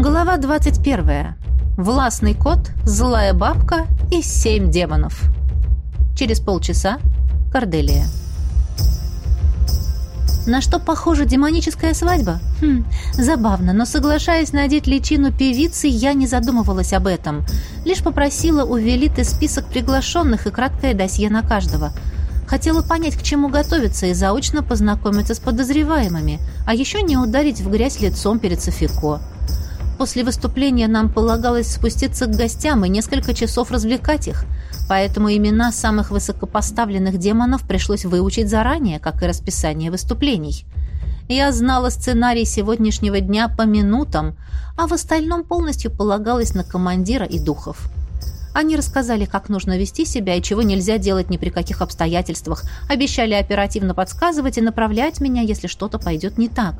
Глава 21. Властный кот, злая бабка и семь демонов. Через полчаса. Корделия. На что похожа демоническая свадьба? Хм, забавно, но соглашаясь надеть личину певицы, я не задумывалась об этом. Лишь попросила у Велиты список приглашенных и краткое досье на каждого. Хотела понять, к чему готовиться, и заочно познакомиться с подозреваемыми, а еще не ударить в грязь лицом перед Софико. После выступления нам полагалось спуститься к гостям и несколько часов развлекать их, поэтому имена самых высокопоставленных демонов пришлось выучить заранее, как и расписание выступлений. Я знала сценарий сегодняшнего дня по минутам, а в остальном полностью полагалась на командира и духов. Они рассказали, как нужно вести себя и чего нельзя делать ни при каких обстоятельствах, обещали оперативно подсказывать и направлять меня, если что-то пойдет не так.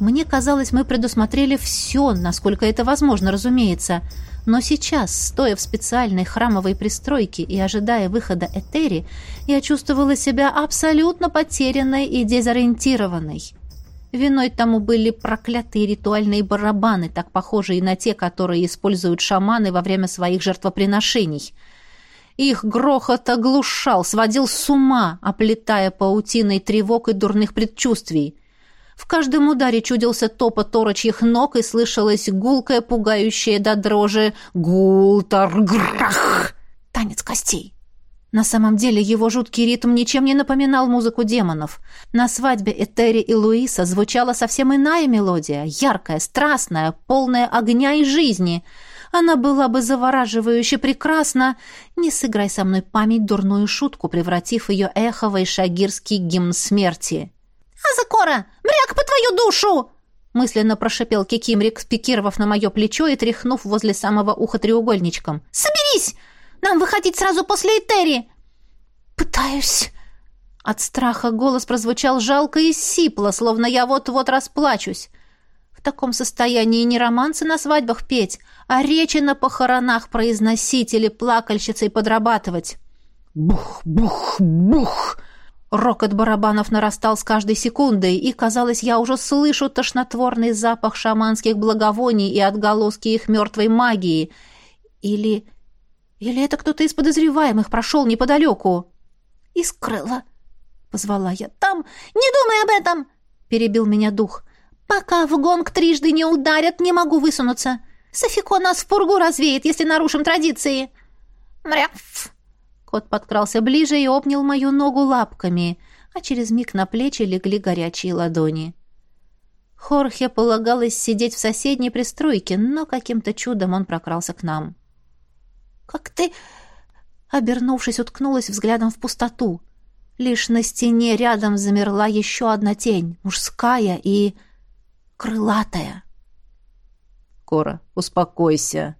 Мне казалось, мы предусмотрели все, насколько это возможно, разумеется. Но сейчас, стоя в специальной храмовой пристройке и ожидая выхода Этери, я чувствовала себя абсолютно потерянной и дезориентированной. Виной тому были проклятые ритуальные барабаны, так похожие на те, которые используют шаманы во время своих жертвоприношений. Их грохот оглушал, сводил с ума, оплетая паутиной тревог и дурных предчувствий. В каждом ударе чудился топот торочьих ног и слышалось гулкое, пугающее до дрожи гул-тар-грах. Танец костей. На самом деле его жуткий ритм ничем не напоминал музыку демонов. На свадьбе Этери и Луиса звучала совсем иная мелодия, яркая, страстная, полная огня и жизни. Она была бы завораживающе прекрасна, не сыграй со мной память дурную шутку, превратив ее эховой шагирский гимн смерти. «Азакора! Бряк по твою душу!» мысленно прошипел Кикимрик, спикировав на мое плечо и тряхнув возле самого уха треугольничком. «Соберись! Нам выходить сразу после Этери!» «Пытаюсь!» От страха голос прозвучал жалко и сипло, словно я вот-вот расплачусь. В таком состоянии не романсы на свадьбах петь, а речи на похоронах произносить или плакальщицей подрабатывать. «Бух, бух, бух!» Рокот барабанов нарастал с каждой секундой, и, казалось, я уже слышу тошнотворный запах шаманских благовоний и отголоски их мертвой магии. Или... Или это кто-то из подозреваемых прошел неподалеку? «Искрыла!» — позвала я. «Там! Не думай об этом!» — перебил меня дух. «Пока в гонг трижды не ударят, не могу высунуться. Софико нас в пургу развеет, если нарушим традиции!» «Мряф!» Кот подкрался ближе и обнял мою ногу лапками, а через миг на плечи легли горячие ладони. Хорхе полагалось сидеть в соседней пристройке, но каким-то чудом он прокрался к нам. «Как ты...» Обернувшись, уткнулась взглядом в пустоту. Лишь на стене рядом замерла еще одна тень, мужская и... крылатая. «Кора, успокойся»,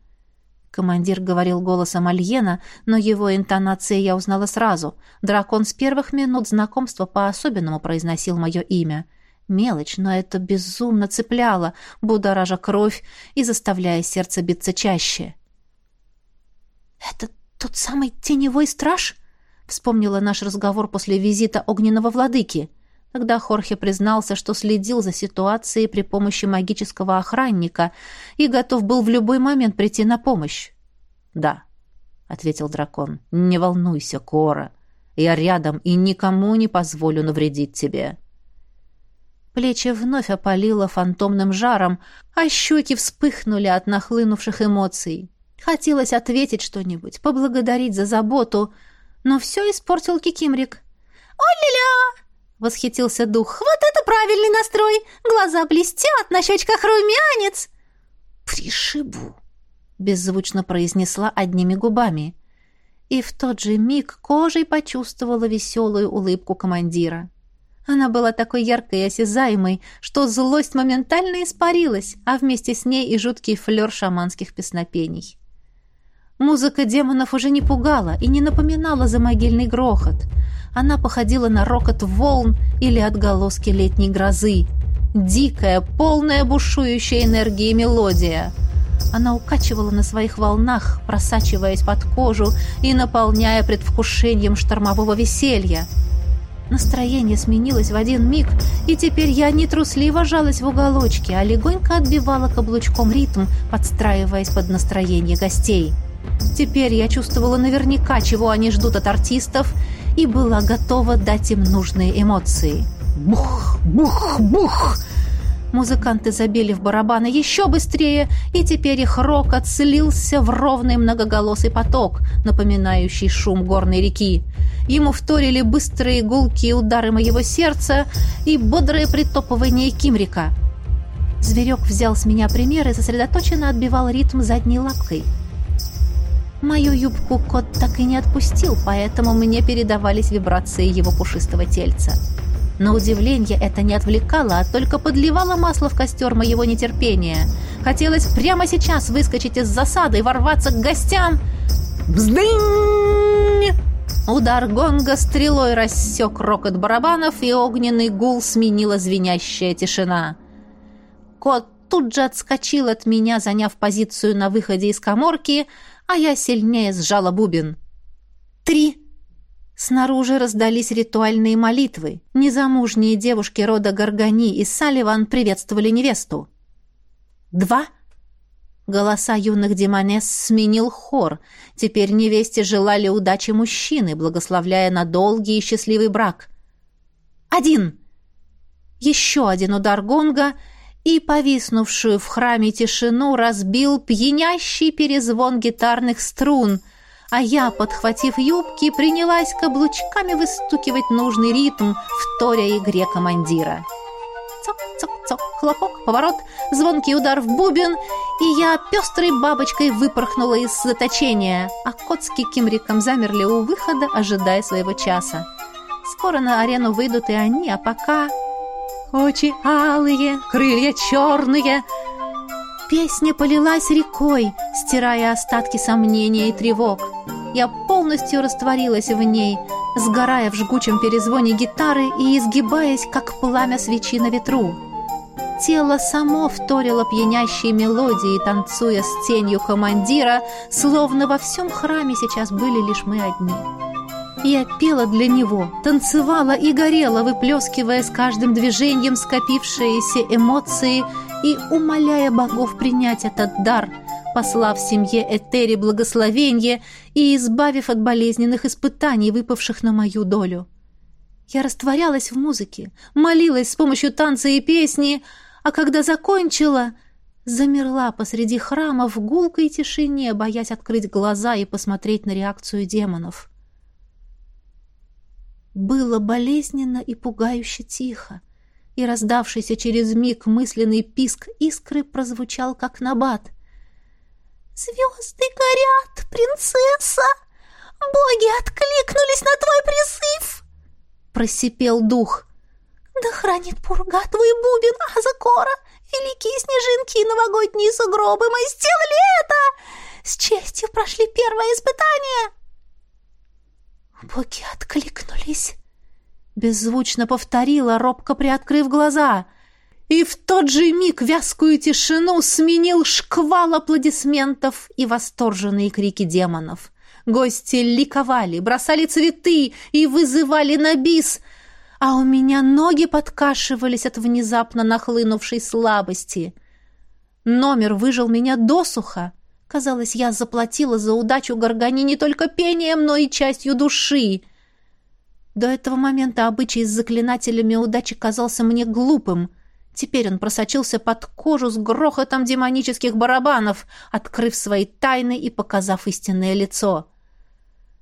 Командир говорил голосом Альена, но его интонации я узнала сразу. Дракон с первых минут знакомства по-особенному произносил мое имя. Мелочь, но это безумно цепляло, будоража кровь и заставляя сердце биться чаще. «Это тот самый теневой страж?» Вспомнила наш разговор после визита огненного владыки. Тогда Хорхе признался, что следил за ситуацией при помощи магического охранника и готов был в любой момент прийти на помощь. «Да», — ответил дракон, — «не волнуйся, Кора. Я рядом и никому не позволю навредить тебе». Плечи вновь опалило фантомным жаром, а щеки вспыхнули от нахлынувших эмоций. Хотелось ответить что-нибудь, поблагодарить за заботу, но все испортил Кикимрик. «О-ля-ля!» Восхитился дух. «Вот это правильный настрой! Глаза блестят, на щечках румянец!» «Пришибу!» — беззвучно произнесла одними губами. И в тот же миг кожей почувствовала веселую улыбку командира. Она была такой яркой и осязаемой, что злость моментально испарилась, а вместе с ней и жуткий флер шаманских песнопений. Музыка демонов уже не пугала и не напоминала за могильный грохот — она походила на рокот волн или отголоски летней грозы. Дикая, полная бушующая энергии мелодия. Она укачивала на своих волнах, просачиваясь под кожу и наполняя предвкушением штормового веселья. Настроение сменилось в один миг, и теперь я не трусливо жалась в уголочке, а легонько отбивала каблучком ритм, подстраиваясь под настроение гостей. Теперь я чувствовала наверняка, чего они ждут от артистов, и была готова дать им нужные эмоции. Бух, бух, бух! Музыканты забили в барабаны еще быстрее, и теперь их рокот слился в ровный многоголосый поток, напоминающий шум горной реки. Ему вторили быстрые гулкие удары моего сердца и бодрое притопывание кимрика. Зверек взял с меня пример и сосредоточенно отбивал ритм задней лапкой. Мою юбку кот так и не отпустил, поэтому мне передавались вибрации его пушистого тельца. На удивление это не отвлекало, а только подливало масло в костер моего нетерпения. Хотелось прямо сейчас выскочить из засады и ворваться к гостям. Бздынь! Удар гонга стрелой рассек рокот барабанов, и огненный гул сменила звенящая тишина. Кот тут же отскочил от меня, заняв позицию на выходе из коморки, а я сильнее сжала бубен. «Три!» Снаружи раздались ритуальные молитвы. Незамужние девушки рода Гаргани и Салливан приветствовали невесту. «Два!» Голоса юных демонес сменил хор. Теперь невесте желали удачи мужчины, благословляя на долгий и счастливый брак. «Один!» Еще один удар гонга, и повиснувшую в храме тишину разбил пьянящий перезвон гитарных струн — а я, подхватив юбки, принялась каблучками выстукивать нужный ритм, вторя игре командира. Цок-цок-цок, хлопок, поворот, звонкий удар в бубен, и я пестрой бабочкой выпорхнула из заточения, а кот с замерли у выхода, ожидая своего часа. Скоро на арену выйдут и они, а пока... Очи алые, крылья черные, Песня полилась рекой, стирая остатки сомнений и тревог. Я полностью растворилась в ней, сгорая в жгучем перезвоне гитары и изгибаясь, как пламя свечи на ветру. Тело само вторило пьянящей мелодии, танцуя с тенью командира, словно во всем храме сейчас были лишь мы одни. Я пела для него, танцевала и горела, выплескивая с каждым движением скопившиеся эмоции и умоляя богов принять этот дар, послав семье Этери благословение и избавив от болезненных испытаний, выпавших на мою долю. Я растворялась в музыке, молилась с помощью танца и песни, а когда закончила, замерла посреди храма в гулкой тишине, боясь открыть глаза и посмотреть на реакцию демонов. Было болезненно и пугающе тихо и раздавшийся через миг мысленный писк искры прозвучал как набат. «Звезды горят, принцесса! Боги откликнулись на твой призыв!» Просипел дух. «Да хранит пурга твой бубен, Азакора! Великие снежинки и новогодние сугробы! Мы сделали это! С честью прошли первое испытание!» Боги откликнулись. Беззвучно повторила, робко приоткрыв глаза. И в тот же миг вязкую тишину сменил шквал аплодисментов и восторженные крики демонов. Гости ликовали, бросали цветы и вызывали на бис, а у меня ноги подкашивались от внезапно нахлынувшей слабости. Номер выжил меня досуха. Казалось, я заплатила за удачу Горгани не только пением, но и частью души. До этого момента обычай с заклинателями удачи казался мне глупым. Теперь он просочился под кожу с грохотом демонических барабанов, открыв свои тайны и показав истинное лицо.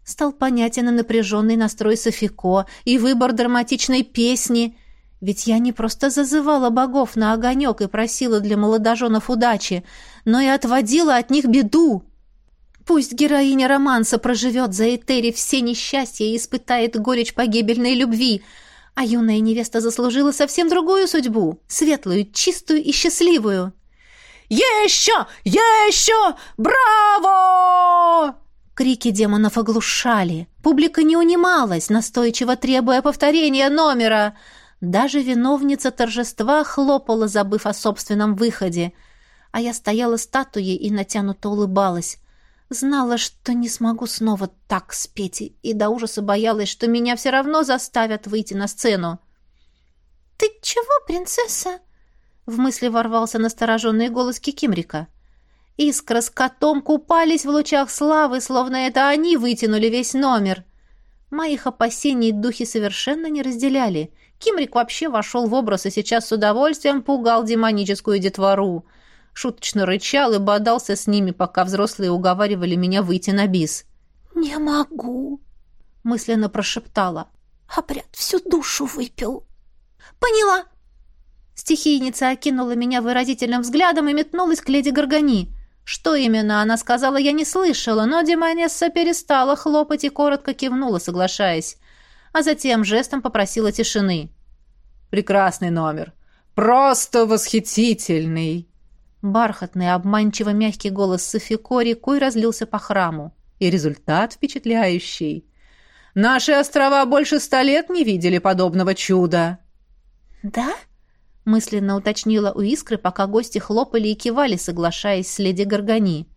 Стал понятен и напряженный настрой Софико, и выбор драматичной песни. Ведь я не просто зазывала богов на огонек и просила для молодоженов удачи, но и отводила от них беду. Пусть героиня романса проживет за Этери все несчастья и испытает горечь погибельной любви, а юная невеста заслужила совсем другую судьбу, светлую, чистую и счастливую. «Еще! Еще! Браво!» Крики демонов оглушали. Публика не унималась, настойчиво требуя повторения номера. Даже виновница торжества хлопала, забыв о собственном выходе. А я стояла статуей и натянуто улыбалась. Знала, что не смогу снова так спеть, и до ужаса боялась, что меня все равно заставят выйти на сцену. «Ты чего, принцесса?» В мысли ворвался настороженный голос Кикимрика. Искра с котом купались в лучах славы, словно это они вытянули весь номер. Моих опасений духи совершенно не разделяли. Кимрик вообще вошел в образ и сейчас с удовольствием пугал демоническую детвору. Шуточно рычал и бодался с ними, пока взрослые уговаривали меня выйти на бис. «Не могу», — мысленно прошептала. «Обряд всю душу выпил». «Поняла!» Стихийница окинула меня выразительным взглядом и метнулась к леди Горгани. Что именно она сказала, я не слышала, но Демонесса перестала хлопать и коротко кивнула, соглашаясь. А затем жестом попросила тишины. «Прекрасный номер! Просто восхитительный!» Бархатный, обманчиво мягкий голос Софико рекой разлился по храму. И результат впечатляющий. «Наши острова больше ста лет не видели подобного чуда!» «Да?» мысленно уточнила у Искры, пока гости хлопали и кивали, соглашаясь с леди Горгани.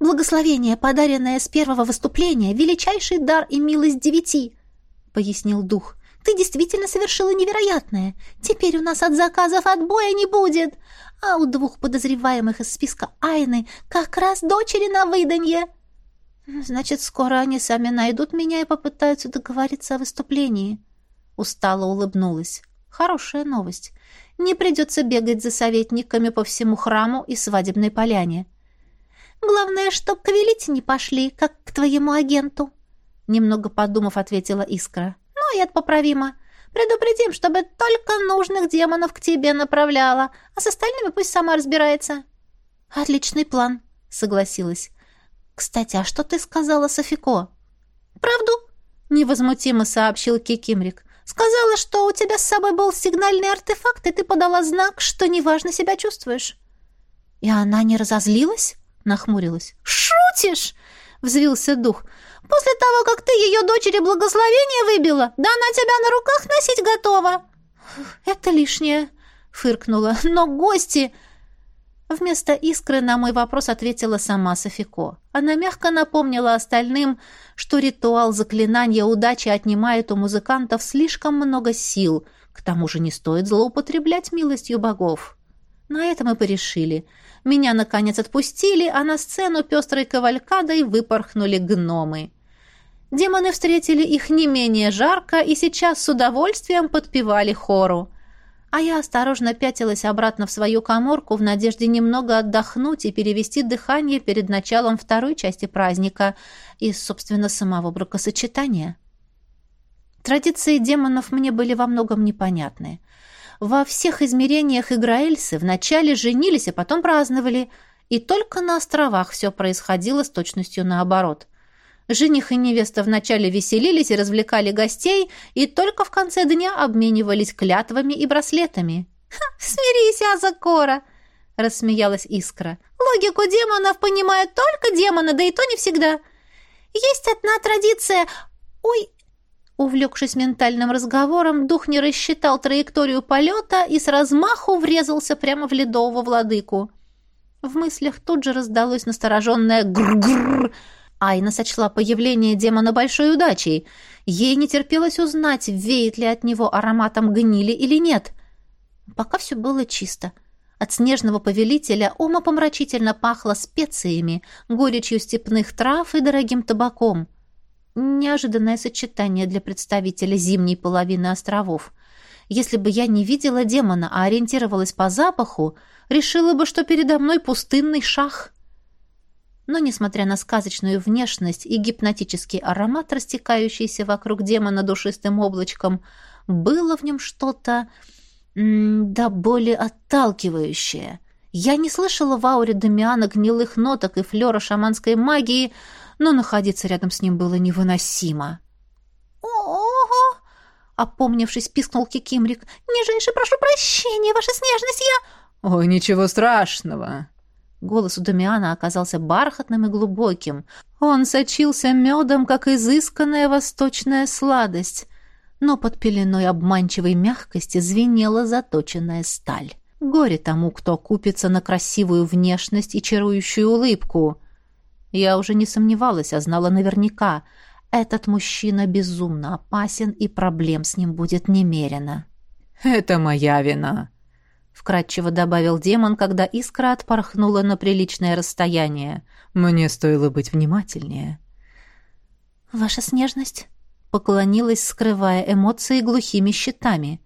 «Благословение, подаренное с первого выступления, величайший дар и милость девяти», — пояснил дух. «Ты действительно совершила невероятное. Теперь у нас от заказов отбоя не будет, а у двух подозреваемых из списка Айны как раз дочери на выданье». «Значит, скоро они сами найдут меня и попытаются договориться о выступлении». Устало улыбнулась. «Хорошая новость. Не придется бегать за советниками по всему храму и свадебной поляне. «Главное, чтоб к Велите не пошли, как к твоему агенту», — немного подумав, ответила Искра. «Ну, и это поправимо. Предупредим, чтобы только нужных демонов к тебе направляла, а с остальными пусть сама разбирается». «Отличный план», — согласилась. «Кстати, а что ты сказала Софико?» «Правду?» — невозмутимо сообщил Кикимрик. Сказала, что у тебя с собой был сигнальный артефакт, и ты подала знак, что неважно себя чувствуешь. И она не разозлилась? Нахмурилась. Шутишь? Взвился дух. После того, как ты ее дочери благословение выбила, да она тебя на руках носить готова. Это лишнее, фыркнула. Но гости... Вместо искры на мой вопрос ответила сама Софико. Она мягко напомнила остальным, что ритуал заклинания удачи отнимает у музыкантов слишком много сил, к тому же не стоит злоупотреблять милостью богов. На это мы порешили. Меня, наконец, отпустили, а на сцену пестрой кавалькадой выпорхнули гномы. Демоны встретили их не менее жарко и сейчас с удовольствием подпевали хору а я осторожно пятилась обратно в свою коморку в надежде немного отдохнуть и перевести дыхание перед началом второй части праздника и, собственно, самого бракосочетания. Традиции демонов мне были во многом непонятны. Во всех измерениях Играэльсы вначале женились, а потом праздновали, и только на островах все происходило с точностью наоборот. Жених и невеста вначале веселились и развлекали гостей, и только в конце дня обменивались клятвами и браслетами. «Смирись, Азакора!» — рассмеялась Искра. «Логику демонов понимают только демоны, да и то не всегда. Есть одна традиция... Ой!» Увлекшись ментальным разговором, дух не рассчитал траекторию полета и с размаху врезался прямо в ледового владыку. В мыслях тут же раздалось настороженное «гр-гр», Айна сочла появление демона большой удачей. Ей не терпелось узнать, веет ли от него ароматом гнили или нет. Пока все было чисто. От снежного повелителя умопомрачительно пахло специями, горечью степных трав и дорогим табаком. Неожиданное сочетание для представителя зимней половины островов. Если бы я не видела демона, а ориентировалась по запаху, решила бы, что передо мной пустынный шах. Но, несмотря на сказочную внешность и гипнотический аромат, растекающийся вокруг демона душистым облачком, было в нем что-то да более отталкивающее. Я не слышала в ауре Дамиана гнилых ноток и флера шаманской магии, но находиться рядом с ним было невыносимо. «Ого!» — опомнившись, пискнул Кикимрик. «Нижайше прошу прощения, ваша снежность, я...» «Ой, ничего страшного!» Голос у Дамиана оказался бархатным и глубоким. Он сочился медом, как изысканная восточная сладость, но под пеленой обманчивой мягкости звенела заточенная сталь. Горе тому, кто купится на красивую внешность и чарующую улыбку. Я уже не сомневалась, а знала наверняка. Этот мужчина безумно опасен, и проблем с ним будет немерено. «Это моя вина», — вкратчиво добавил демон, когда искра отпорхнула на приличное расстояние. «Мне стоило быть внимательнее». «Ваша снежность?» — поклонилась, скрывая эмоции глухими щитами.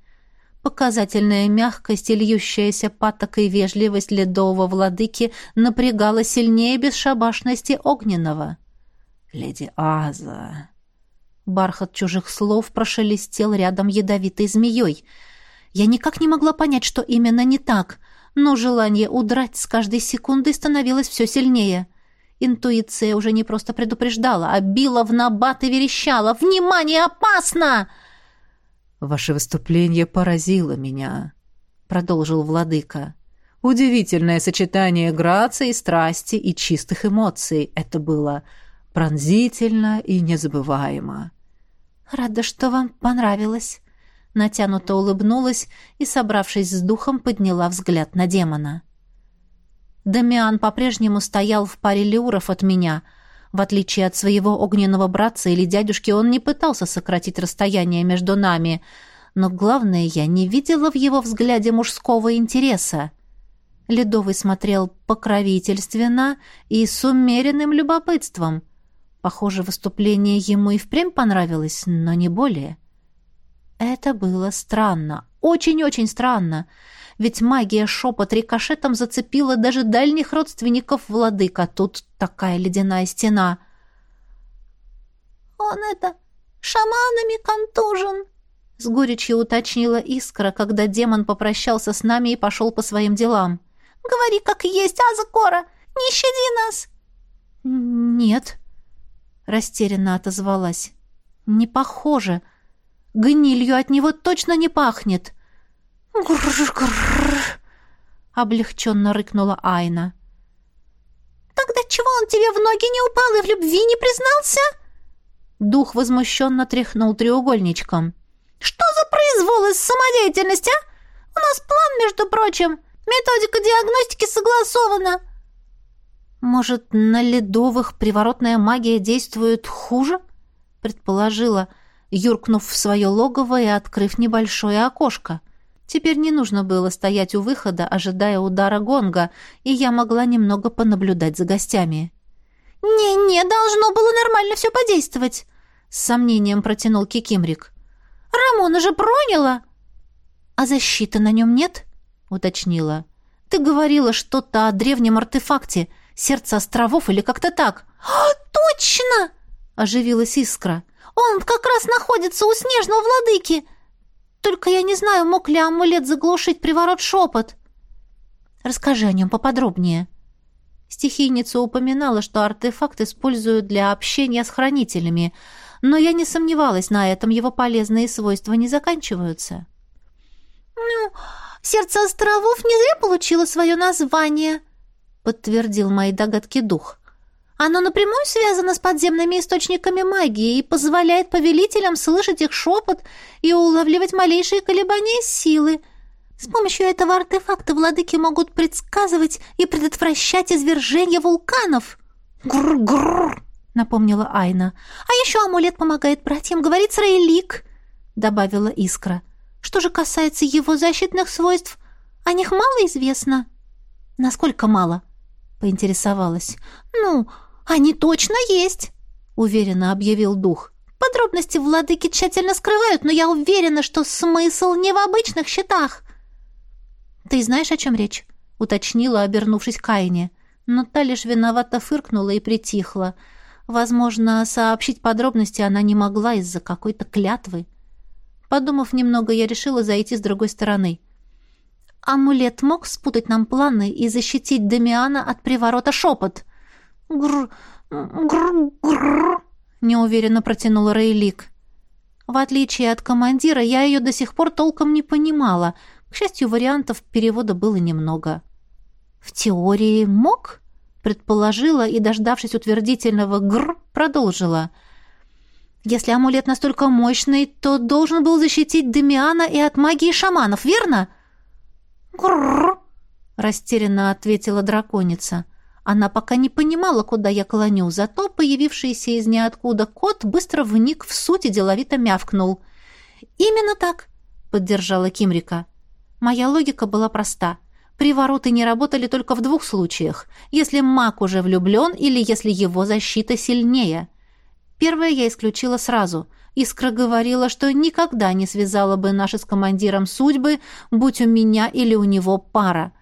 Показательная мягкость и льющаяся патокой вежливость ледового владыки напрягала сильнее бесшабашности огненного. «Леди Аза...» Бархат чужих слов прошелестел рядом ядовитой змеей. Я никак не могла понять, что именно не так, но желание удрать с каждой секундой становилось все сильнее. Интуиция уже не просто предупреждала, а била в набат и верещала «Внимание, опасно!» «Ваше выступление поразило меня», — продолжил владыка. «Удивительное сочетание грации, страсти и чистых эмоций. Это было пронзительно и незабываемо». «Рада, что вам понравилось», — натянуто улыбнулась и, собравшись с духом, подняла взгляд на демона. Дамиан по-прежнему стоял в паре леуров от меня — в отличие от своего огненного братца или дядюшки, он не пытался сократить расстояние между нами. Но главное, я не видела в его взгляде мужского интереса. Ледовый смотрел покровительственно и с умеренным любопытством. Похоже, выступление ему и впрямь понравилось, но не более. Это было странно, очень-очень странно ведь магия шепот рикошетом зацепила даже дальних родственников владыка. Тут такая ледяная стена. «Он это шаманами контужен», — с горечью уточнила Искра, когда демон попрощался с нами и пошел по своим делам. «Говори, как есть, Азакора! Не щади нас!» «Нет», — растерянно отозвалась. «Не похоже. Гнилью от него точно не пахнет». «Грррр!» — облегченно рыкнула Айна. «Тогда чего он тебе в ноги не упал и в любви не признался?» Дух возмущенно тряхнул треугольничком. «Что за произвол из самодеятельности, а? У нас план, между прочим. Методика диагностики согласована». «Может, на ледовых приворотная магия действует хуже?» предположила, юркнув в свое логово и открыв небольшое окошко. Теперь не нужно было стоять у выхода, ожидая удара гонга, и я могла немного понаблюдать за гостями. «Не-не, должно было нормально все подействовать», — с сомнением протянул Кикимрик. «Рамона же проняла!» «А защиты на нем нет?» — уточнила. «Ты говорила что-то о древнем артефакте, сердце островов или как-то так». «А, точно!» — оживилась Искра. «Он как раз находится у снежного владыки!» Только я не знаю, мог ли амулет заглушить приворот-шепот. Расскажи о нем поподробнее. Стихийница упоминала, что артефакт используют для общения с хранителями, но я не сомневалась, на этом его полезные свойства не заканчиваются. «Ну, сердце островов не зря получило свое название», — подтвердил мои догадки дух. Оно напрямую связано с подземными источниками магии и позволяет повелителям слышать их шепот и улавливать малейшие колебания силы. С помощью этого артефакта владыки могут предсказывать и предотвращать извержение вулканов. «Гррр-гррр!» — напомнила Айна. «А еще амулет помогает братьям говорить с Рейлик», — добавила Искра. «Что же касается его защитных свойств, о них мало известно». «Насколько мало?» — поинтересовалась. «Ну, «Они точно есть!» — уверенно объявил дух. «Подробности владыки тщательно скрывают, но я уверена, что смысл не в обычных счетах». «Ты знаешь, о чем речь?» — уточнила, обернувшись к Айне. Но та лишь виновато фыркнула и притихла. Возможно, сообщить подробности она не могла из-за какой-то клятвы. Подумав немного, я решила зайти с другой стороны. Амулет мог спутать нам планы и защитить Демиана от приворота шепот — Гр, гр, гр, неуверенно протянула Рейлик. В отличие от командира, я ее до сих пор толком не понимала. К счастью, вариантов перевода было немного. В теории мог, предположила и, дождавшись утвердительного гр, продолжила. Если амулет настолько мощный, то должен был защитить Демиана и от магии шаманов, верно? Гр, растерянно ответила драконица. Она пока не понимала, куда я клоню, зато появившийся из ниоткуда кот быстро вник в суть и деловито мявкнул. «Именно так», — поддержала Кимрика. Моя логика была проста. Привороты не работали только в двух случаях. Если маг уже влюблен или если его защита сильнее. Первое я исключила сразу. Искра говорила, что никогда не связала бы наши с командиром судьбы, будь у меня или у него пара.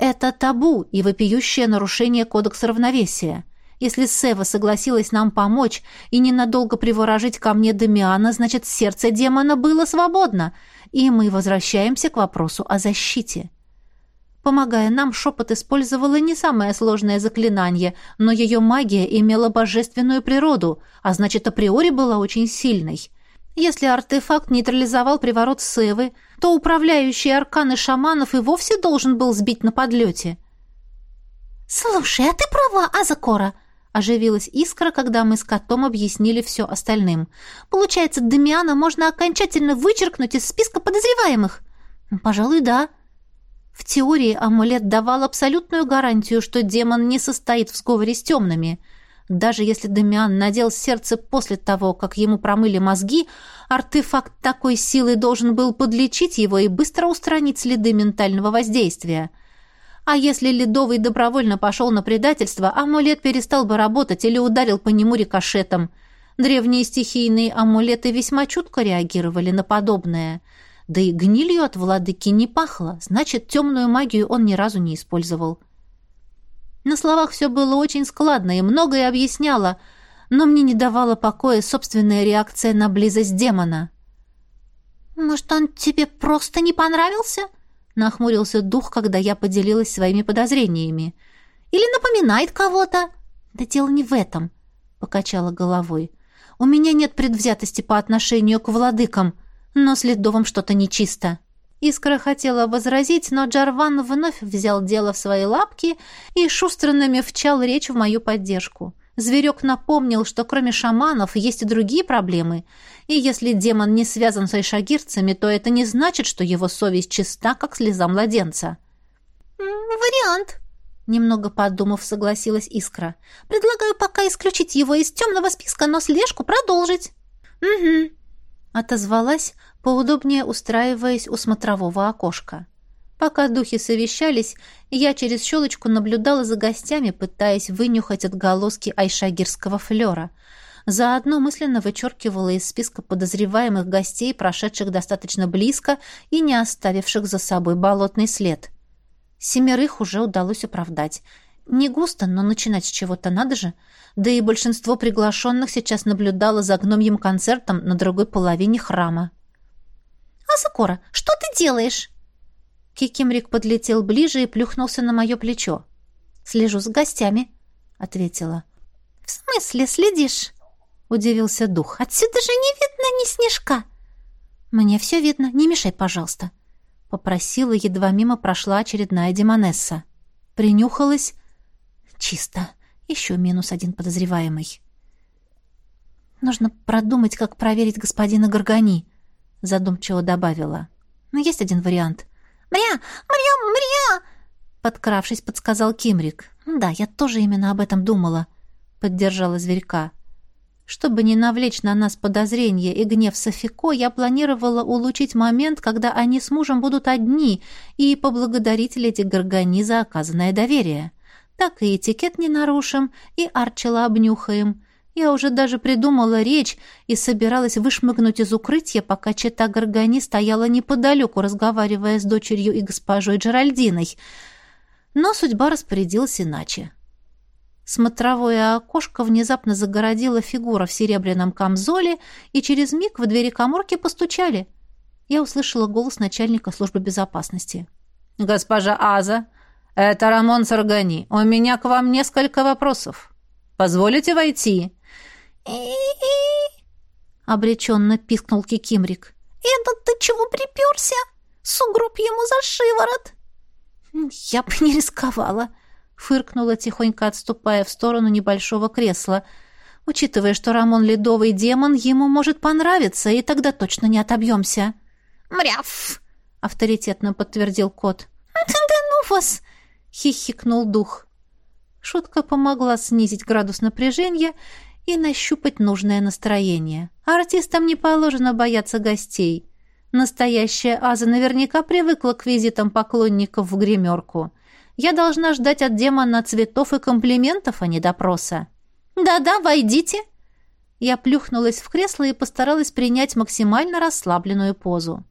Это табу и вопиющее нарушение кодекса равновесия. Если Сева согласилась нам помочь и ненадолго приворожить ко мне Дамиана, значит, сердце демона было свободно, и мы возвращаемся к вопросу о защите. Помогая нам, шепот использовала не самое сложное заклинание, но ее магия имела божественную природу, а значит, априори была очень сильной. Если артефакт нейтрализовал приворот Севы, то управляющий арканы шаманов и вовсе должен был сбить на подлете. «Слушай, а ты права, Азакора!» — оживилась Искра, когда мы с котом объяснили все остальным. «Получается, Дамиана можно окончательно вычеркнуть из списка подозреваемых?» «Пожалуй, да», в теории амулет давал абсолютную гарантию, что демон не состоит в сговоре с темными. Даже если Дамиан надел сердце после того, как ему промыли мозги, артефакт такой силы должен был подлечить его и быстро устранить следы ментального воздействия. А если Ледовый добровольно пошел на предательство, амулет перестал бы работать или ударил по нему рикошетом. Древние стихийные амулеты весьма чутко реагировали на подобное – да и гнилью от владыки не пахло, значит, темную магию он ни разу не использовал. На словах все было очень складно и многое объясняло, но мне не давала покоя собственная реакция на близость демона. «Может, он тебе просто не понравился?» — нахмурился дух, когда я поделилась своими подозрениями. «Или напоминает кого-то?» «Да дело не в этом», — покачала головой. «У меня нет предвзятости по отношению к владыкам но с Ледовым что-то нечисто. Искра хотела возразить, но Джарван вновь взял дело в свои лапки и шустро намевчал речь в мою поддержку. Зверек напомнил, что кроме шаманов есть и другие проблемы, и если демон не связан с айшагирцами, то это не значит, что его совесть чиста, как слеза младенца. «Вариант», — немного подумав, согласилась Искра. «Предлагаю пока исключить его из темного списка, но слежку продолжить». «Угу», Отозвалась, поудобнее устраиваясь у смотрового окошка. Пока духи совещались, я через щелочку наблюдала за гостями, пытаясь вынюхать отголоски айшагирского флера. Заодно мысленно вычеркивала из списка подозреваемых гостей, прошедших достаточно близко и не оставивших за собой болотный след. Семерых уже удалось оправдать. Не густо, но начинать с чего-то надо же. Да и большинство приглашенных сейчас наблюдало за гномьим концертом на другой половине храма. «Асакора, что ты делаешь?» Кикимрик подлетел ближе и плюхнулся на мое плечо. «Слежу за гостями», — ответила. «В смысле следишь?» — удивился дух. «Отсюда же не видно ни снежка». «Мне все видно, не мешай, пожалуйста», — попросила, едва мимо прошла очередная демонесса. Принюхалась. «Чисто». Еще минус один подозреваемый. «Нужно продумать, как проверить господина Горгани», — задумчиво добавила. «Но есть один вариант». «Мря! Мря! Мря!» Подкравшись, подсказал Кимрик. «Да, я тоже именно об этом думала», — поддержала зверька. Чтобы не навлечь на нас подозрения и гнев Софико, я планировала улучшить момент, когда они с мужем будут одни, и поблагодарить леди Горгани за оказанное доверие так и этикет не нарушим, и Арчела обнюхаем. Я уже даже придумала речь и собиралась вышмыгнуть из укрытия, пока чета Гаргани стояла неподалеку, разговаривая с дочерью и госпожой Джеральдиной. Но судьба распорядилась иначе. Смотровое окошко внезапно загородила фигура в серебряном камзоле, и через миг в двери коморки постучали. Я услышала голос начальника службы безопасности. «Госпожа Аза, «Это Рамон Саргани. У меня к вам несколько вопросов. Позволите войти?» Обреченно пискнул Кикимрик. «Этот ты чего приперся? Сугроб ему за шиворот!» «Я бы не рисковала», — фыркнула, тихонько отступая в сторону небольшого кресла. «Учитывая, что Рамон ледовый демон, ему может понравиться, и тогда точно не отобьемся». «Мряв!» — авторитетно подтвердил кот. «Да ну вас!» — хихикнул дух. Шутка помогла снизить градус напряжения и нащупать нужное настроение. Артистам не положено бояться гостей. Настоящая Аза наверняка привыкла к визитам поклонников в гримерку. Я должна ждать от демона цветов и комплиментов, а не допроса. «Да-да, войдите!» Я плюхнулась в кресло и постаралась принять максимально расслабленную позу.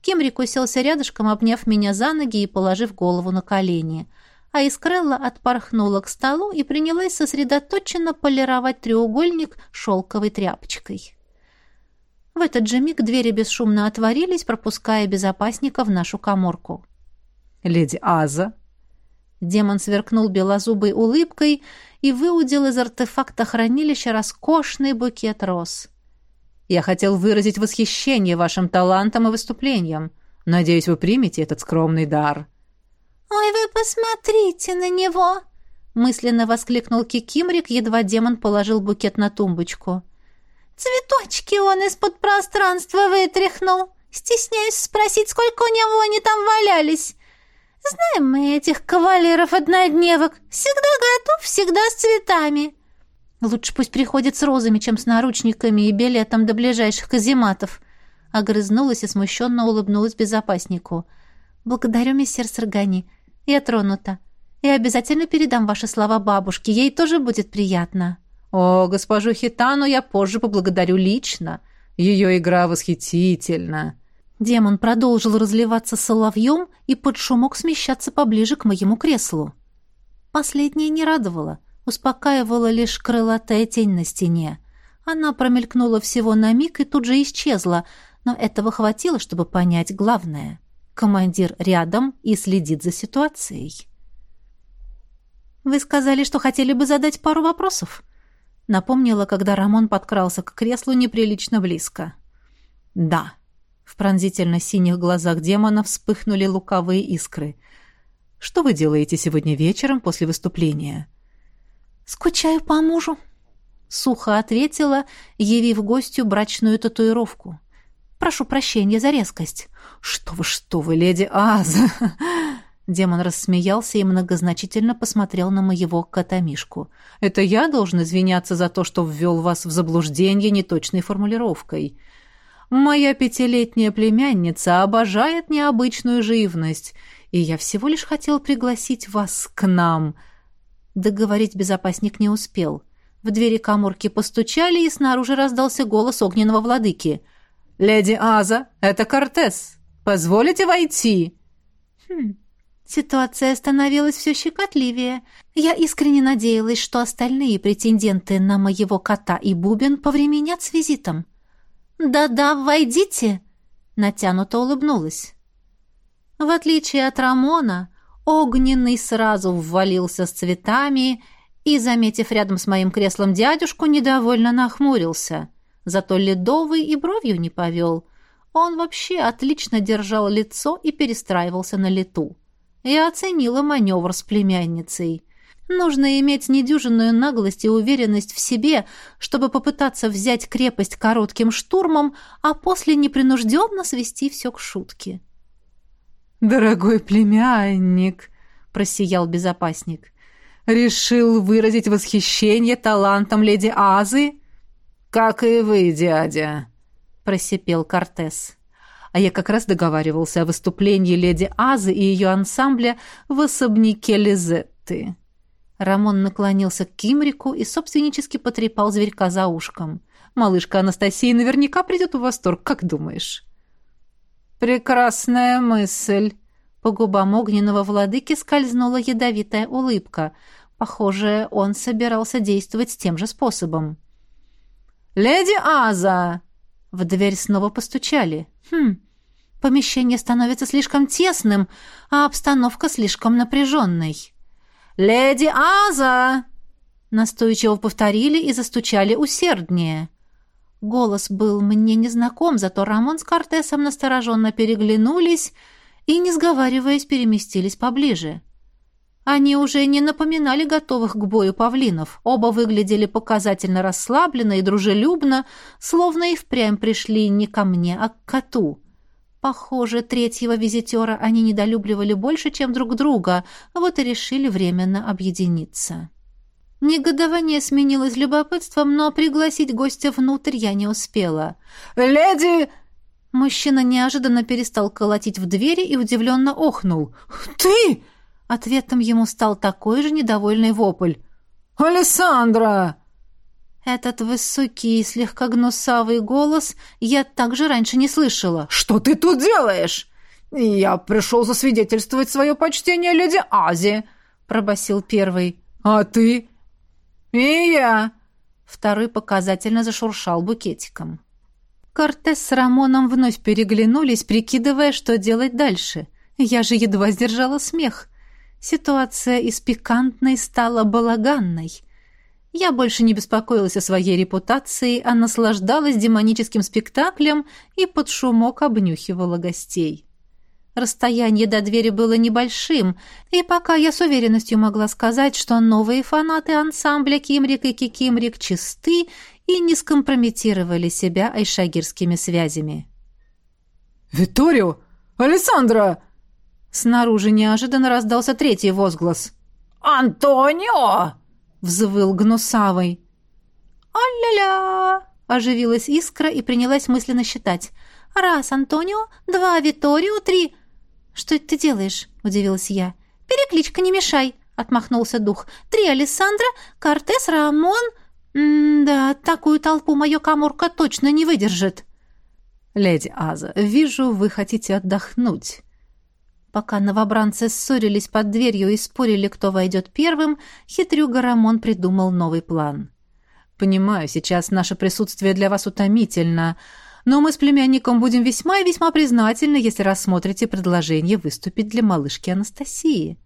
Кимрик уселся рядышком, обняв меня за ноги и положив голову на колени. А Искрелла отпорхнула к столу и принялась сосредоточенно полировать треугольник шелковой тряпочкой. В этот же миг двери бесшумно отворились, пропуская безопасника в нашу коморку. «Леди Аза!» Демон сверкнул белозубой улыбкой и выудил из артефакта хранилища роскошный букет роз. «Я хотел выразить восхищение вашим талантом и выступлением. Надеюсь, вы примете этот скромный дар». «Ой, вы посмотрите на него!» мысленно воскликнул Кикимрик, едва демон положил букет на тумбочку. Цветочки он из-под пространства вытряхнул. Стесняюсь спросить, сколько у него они там валялись. Знаем мы этих кавалеров-однодневок. Всегда готов, всегда с цветами. Лучше пусть приходит с розами, чем с наручниками и билетом до ближайших казематов. Огрызнулась и смущенно улыбнулась безопаснику. Благодарю, мессер Саргани. Я тронута. И обязательно передам ваши слова бабушке. Ей тоже будет приятно. О, госпожу Хитану я позже поблагодарю лично. Ее игра восхитительна. Демон продолжил разливаться соловьем и под шумок смещаться поближе к моему креслу. Последнее не радовало, успокаивала лишь крылатая тень на стене. Она промелькнула всего на миг и тут же исчезла, но этого хватило, чтобы понять главное. Командир рядом и следит за ситуацией. «Вы сказали, что хотели бы задать пару вопросов?» Напомнила, когда Рамон подкрался к креслу неприлично близко. «Да». В пронзительно синих глазах демона вспыхнули луковые искры. «Что вы делаете сегодня вечером после выступления?» «Скучаю по мужу», — сухо ответила, явив гостю брачную татуировку. «Прошу прощения за резкость». «Что вы, что вы, леди Аза!» Демон рассмеялся и многозначительно посмотрел на моего котомишку. «Это я должен извиняться за то, что ввел вас в заблуждение неточной формулировкой. Моя пятилетняя племянница обожает необычную живность, и я всего лишь хотел пригласить вас к нам». Договорить безопасник не успел. В двери каморки постучали, и снаружи раздался голос огненного владыки. «Леди Аза, это Кортес. Позволите войти?» «Хм...» Ситуация становилась все щекотливее. Я искренне надеялась, что остальные претенденты на моего кота и бубен повременят с визитом. «Да-да, войдите!» Натянуто улыбнулась. В отличие от Рамона, огненный сразу ввалился с цветами и, заметив рядом с моим креслом дядюшку, недовольно нахмурился. Зато ледовый и бровью не повел. Он вообще отлично держал лицо и перестраивался на лету. Я оценила маневр с племянницей. Нужно иметь недюжинную наглость и уверенность в себе, чтобы попытаться взять крепость коротким штурмом, а после непринужденно свести все к шутке. «Дорогой племянник», — просиял безопасник, — «решил выразить восхищение талантом леди Азы?» «Как и вы, дядя», — просипел Кортес а я как раз договаривался о выступлении леди Азы и ее ансамбля в особняке Лизетты. Рамон наклонился к Кимрику и собственнически потрепал зверька за ушком. «Малышка Анастасия наверняка придет в восторг, как думаешь?» «Прекрасная мысль!» По губам огненного владыки скользнула ядовитая улыбка. Похоже, он собирался действовать тем же способом. «Леди Аза!» В дверь снова постучали. Хм, помещение становится слишком тесным, а обстановка слишком напряженной. «Леди Аза!» Настойчиво повторили и застучали усерднее. Голос был мне незнаком, зато Рамон с Кортесом настороженно переглянулись и, не сговариваясь, переместились поближе. Они уже не напоминали готовых к бою павлинов. Оба выглядели показательно расслабленно и дружелюбно, словно и впрямь пришли не ко мне, а к коту. Похоже, третьего визитера они недолюбливали больше, чем друг друга, вот и решили временно объединиться. Негодование сменилось любопытством, но пригласить гостя внутрь я не успела. «Леди!» Мужчина неожиданно перестал колотить в двери и удивленно охнул. «Ты!» Ответом ему стал такой же недовольный вопль. «Алессандра!» Этот высокий и слегка гнусавый голос я также раньше не слышала. «Что ты тут делаешь?» «Я пришел засвидетельствовать свое почтение леди Ази», — пробасил первый. «А ты?» «И я!» Второй показательно зашуршал букетиком. Кортес с Рамоном вновь переглянулись, прикидывая, что делать дальше. Я же едва сдержала смех. Ситуация из пикантной стала балаганной. Я больше не беспокоилась о своей репутации, а наслаждалась демоническим спектаклем и под шумок обнюхивала гостей. Расстояние до двери было небольшим, и пока я с уверенностью могла сказать, что новые фанаты ансамбля Кимрик и Кикимрик чисты и не скомпрометировали себя айшагирскими связями. «Виторио! Александра!» Снаружи неожиданно раздался третий возглас. «Антонио!» — взвыл Гнусавый. «А-ля-ля!» — оживилась Искра и принялась мысленно считать. «Раз Антонио, два Виторио, три...» «Что это ты делаешь?» — удивилась я. «Перекличка, не мешай!» — отмахнулся дух. «Три Алессандра, Кортес, Рамон...» «Да, такую толпу моя каморка точно не выдержит». «Леди Аза, вижу, вы хотите отдохнуть». Пока новобранцы ссорились под дверью и спорили, кто войдет первым, хитрюга Рамон придумал новый план. «Понимаю, сейчас наше присутствие для вас утомительно, но мы с племянником будем весьма и весьма признательны, если рассмотрите предложение выступить для малышки Анастасии.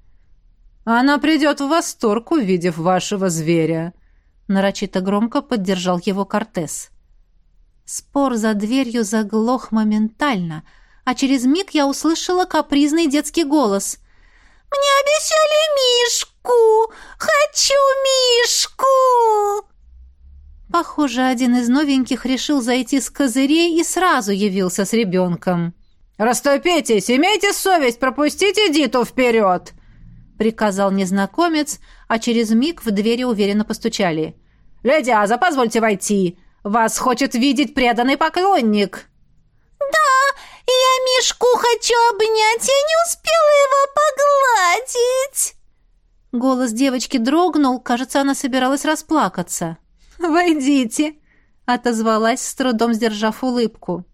Она придет в восторг, увидев вашего зверя», — нарочито громко поддержал его Кортес. Спор за дверью заглох моментально — а через миг я услышала капризный детский голос. «Мне обещали Мишку! Хочу Мишку!» Похоже, один из новеньких решил зайти с козырей и сразу явился с ребенком. «Растопитесь! Имейте совесть! Пропустите Диту вперед!» приказал незнакомец, а через миг в двери уверенно постучали. «Леди Аза, позвольте войти! Вас хочет видеть преданный поклонник!» «Да, я Мишку хочу обнять, я не успела его погладить!» Голос девочки дрогнул, кажется, она собиралась расплакаться. «Войдите!» — отозвалась, с трудом сдержав улыбку.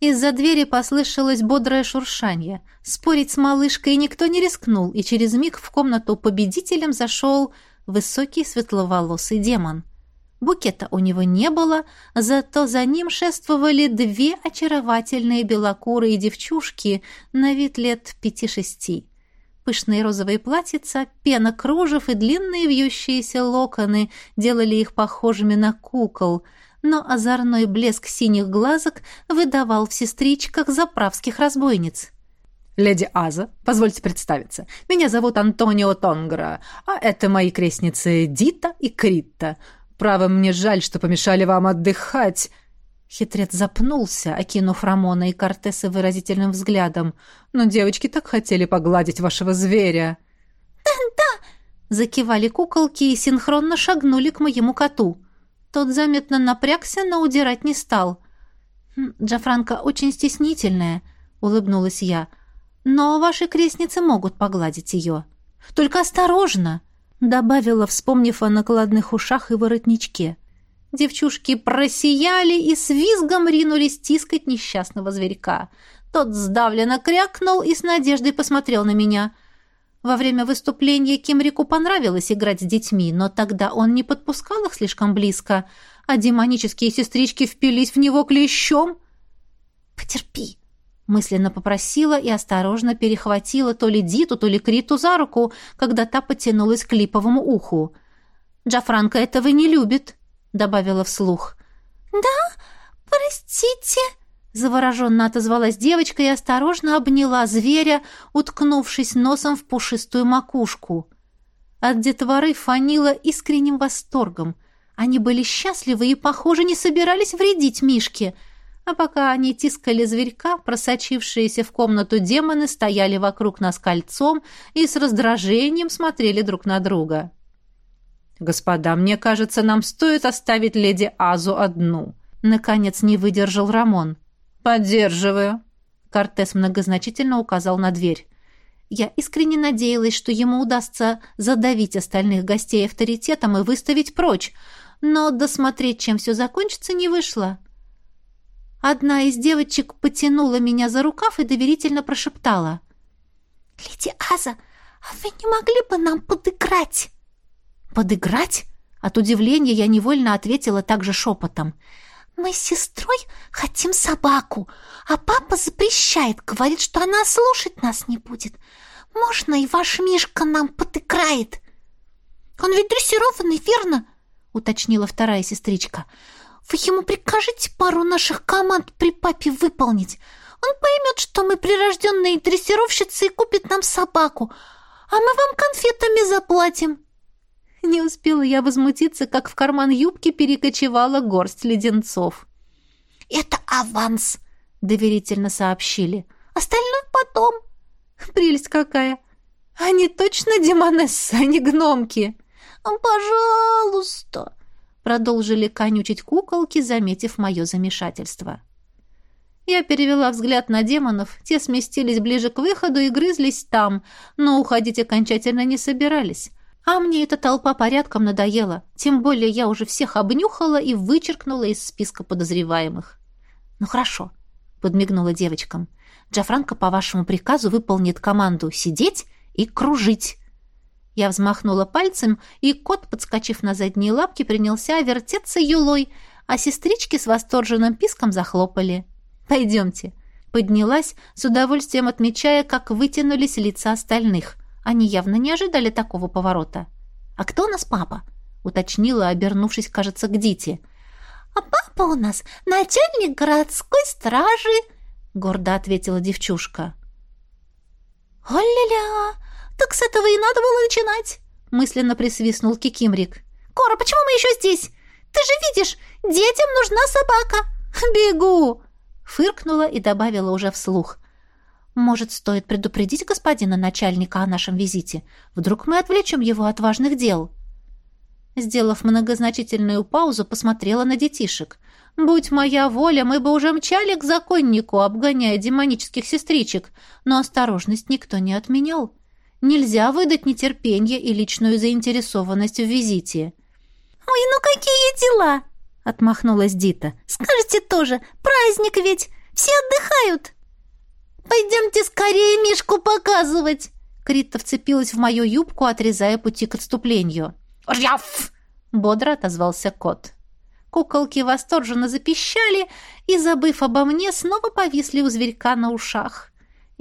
Из-за двери послышалось бодрое шуршание. Спорить с малышкой никто не рискнул, и через миг в комнату победителем зашел высокий светловолосый демон. Букета у него не было, зато за ним шествовали две очаровательные белокурые девчушки на вид лет пяти-шести. Пышные розовые платьица, пена кружев и длинные вьющиеся локоны делали их похожими на кукол, но озорной блеск синих глазок выдавал в сестричках заправских разбойниц. «Леди Аза, позвольте представиться. Меня зовут Антонио Тонгра, а это мои крестницы Дита и Критта. Право, мне жаль, что помешали вам отдыхать». Хитрец запнулся, окинув Рамона и Кортеса выразительным взглядом. «Но девочки так хотели погладить вашего зверя». «Да-да!» — закивали куколки и синхронно шагнули к моему коту. Тот заметно напрягся, но удирать не стал. «Хм, «Джафранка очень стеснительная», — улыбнулась я. «Но ваши крестницы могут погладить ее. Только осторожно!» Добавила, вспомнив о накладных ушах и воротничке. Девчушки просияли и с визгом ринулись тискать несчастного зверька. Тот сдавленно крякнул и с надеждой посмотрел на меня. Во время выступления Кимрику понравилось играть с детьми, но тогда он не подпускал их слишком близко, а демонические сестрички впились в него клещом. «Потерпи», мысленно попросила и осторожно перехватила то ли Диту, то ли Криту за руку, когда та потянулась к липовому уху. «Джафранко этого не любит», — добавила вслух. «Да? Простите», — завороженно отозвалась девочка и осторожно обняла зверя, уткнувшись носом в пушистую макушку. От детворы фанило искренним восторгом. Они были счастливы и, похоже, не собирались вредить Мишке — А пока они тискали зверька, просочившиеся в комнату демоны стояли вокруг нас кольцом и с раздражением смотрели друг на друга. «Господа, мне кажется, нам стоит оставить леди Азу одну», — наконец не выдержал Рамон. «Поддерживаю», — Кортес многозначительно указал на дверь. Я искренне надеялась, что ему удастся задавить остальных гостей авторитетом и выставить прочь, но досмотреть, чем все закончится, не вышло. Одна из девочек потянула меня за рукав и доверительно прошептала. «Леди Аза, а вы не могли бы нам подыграть?» «Подыграть?» От удивления я невольно ответила также шепотом. «Мы с сестрой хотим собаку, а папа запрещает, говорит, что она слушать нас не будет. Можно и ваш Мишка нам подыграет?» «Он ведь дрессированный, верно?» — уточнила вторая сестричка. Вы ему прикажете пару наших команд при папе выполнить. Он поймет, что мы прирожденные дрессировщицы и купит нам собаку, а мы вам конфетами заплатим». Не успела я возмутиться, как в карман юбки перекочевала горсть леденцов. «Это аванс», — доверительно сообщили. «Остальное потом». «Прелесть какая! Они точно демонессы, а не гномки!» «Пожалуйста!» Продолжили конючить куколки, заметив мое замешательство. Я перевела взгляд на демонов, те сместились ближе к выходу и грызлись там, но уходить окончательно не собирались. А мне эта толпа порядком надоела, тем более я уже всех обнюхала и вычеркнула из списка подозреваемых. «Ну хорошо», — подмигнула девочкам. «Джафранко по вашему приказу выполнит команду сидеть и кружить. Я взмахнула пальцем, и кот, подскочив на задние лапки, принялся вертеться юлой, а сестрички с восторженным писком захлопали. «Пойдемте». Поднялась, с удовольствием отмечая, как вытянулись лица остальных. Они явно не ожидали такого поворота. «А кто у нас папа?» — уточнила, обернувшись, кажется, к Дите. «А папа у нас начальник городской стражи», — гордо ответила девчушка. «О-ля-ля! «Так с этого и надо было начинать!» мысленно присвистнул Кикимрик. «Кора, почему мы еще здесь? Ты же видишь, детям нужна собака!» «Бегу!» фыркнула и добавила уже вслух. «Может, стоит предупредить господина начальника о нашем визите? Вдруг мы отвлечем его от важных дел?» Сделав многозначительную паузу, посмотрела на детишек. «Будь моя воля, мы бы уже мчали к законнику, обгоняя демонических сестричек, но осторожность никто не отменял. Нельзя выдать нетерпение и личную заинтересованность в визите. «Ой, ну какие дела!» — отмахнулась Дита. «Скажите тоже, праздник ведь! Все отдыхают!» «Пойдемте скорее Мишку показывать!» Критта вцепилась в мою юбку, отрезая пути к отступлению. «Ряф!» — бодро отозвался кот. Куколки восторженно запищали и, забыв обо мне, снова повисли у зверька на ушах.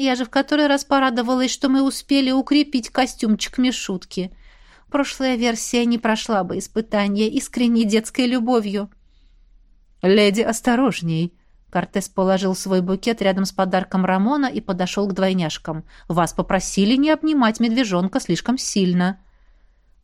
Я же в который раз порадовалась, что мы успели укрепить костюмчик Мишутки. Прошлая версия не прошла бы испытания искренней детской любовью. «Леди, осторожней!» Кортес положил свой букет рядом с подарком Рамона и подошел к двойняшкам. «Вас попросили не обнимать медвежонка слишком сильно».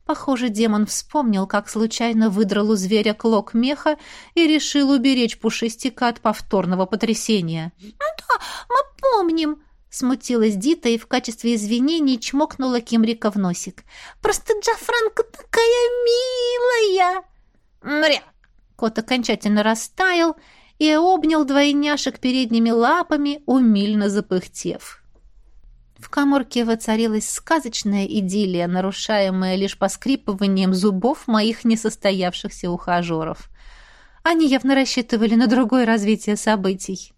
Похоже, демон вспомнил, как случайно выдрал у зверя клок меха и решил уберечь пушистика от повторного потрясения. «Да, мы помним», Смутилась Дита и в качестве извинений чмокнула Кимрика в носик. «Просто Джафранка такая милая!» «Мря!» Кот окончательно растаял и обнял двойняшек передними лапами, умильно запыхтев. В коморке воцарилась сказочная идиллия, нарушаемая лишь поскрипыванием зубов моих несостоявшихся ухажеров. Они явно рассчитывали на другое развитие событий.